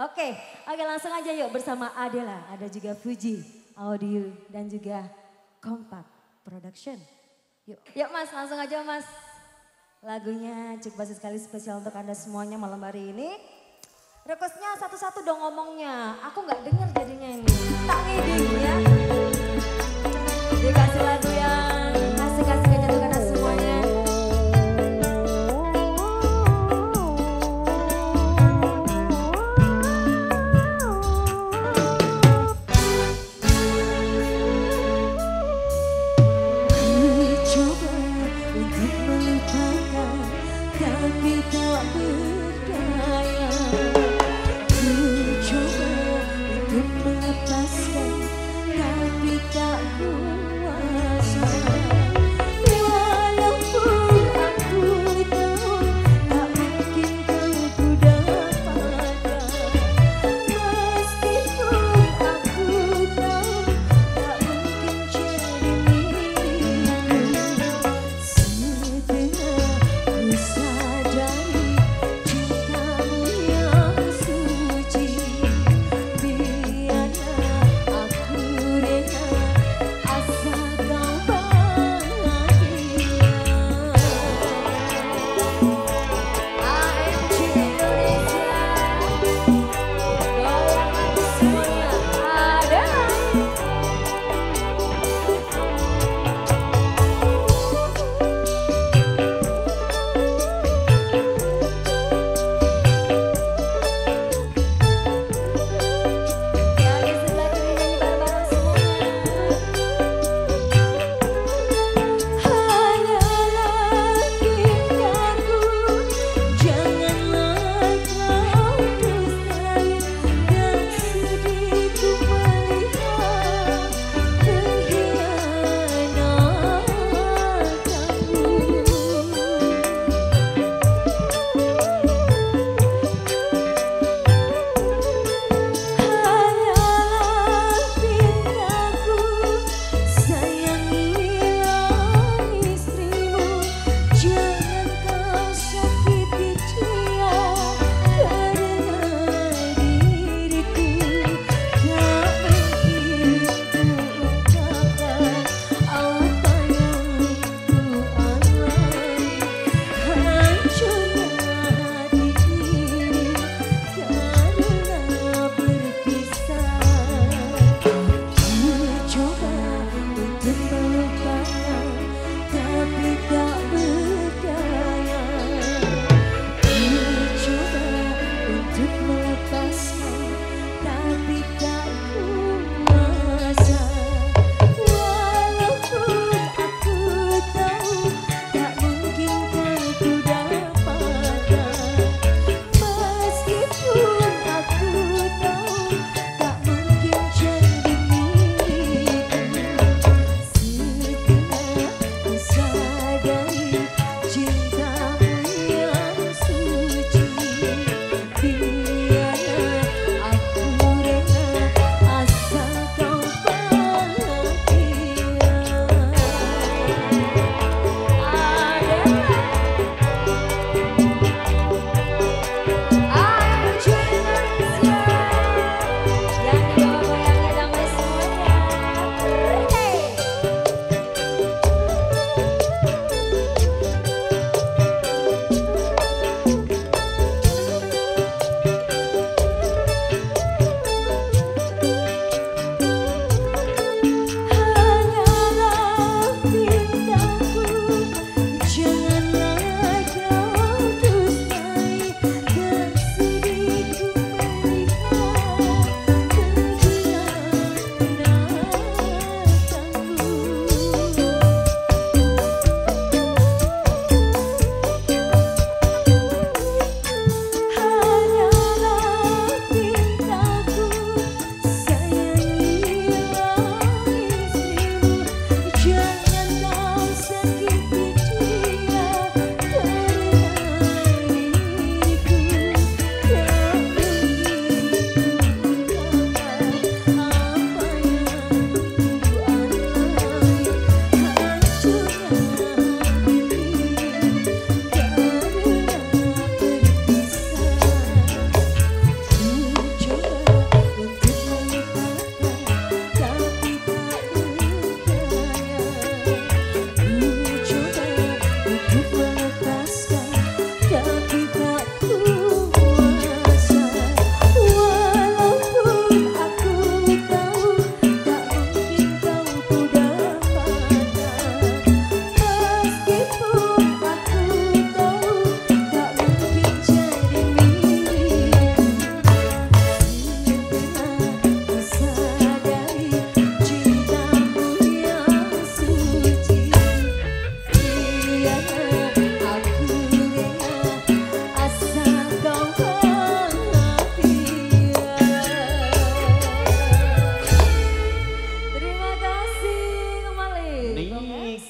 Oke, oke langsung aja yuk bersama Adela. Ada juga Fuji Audio dan juga Kompak Production. Yuk, yuk mas langsung aja mas. Lagunya cukup basis sekali spesial untuk anda semuanya malam hari ini. Requestnya satu-satu dong ngomongnya. Aku nggak dengar jadinya ini. Tak ngiding ya. Dikasih lagu yang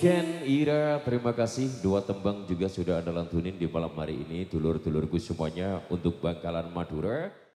Ken Ira, terima kasih. Dua tembang juga sudah Anda lantunin di malam hari ini. Dulur-dulurku semuanya untuk Bangkalan Madura.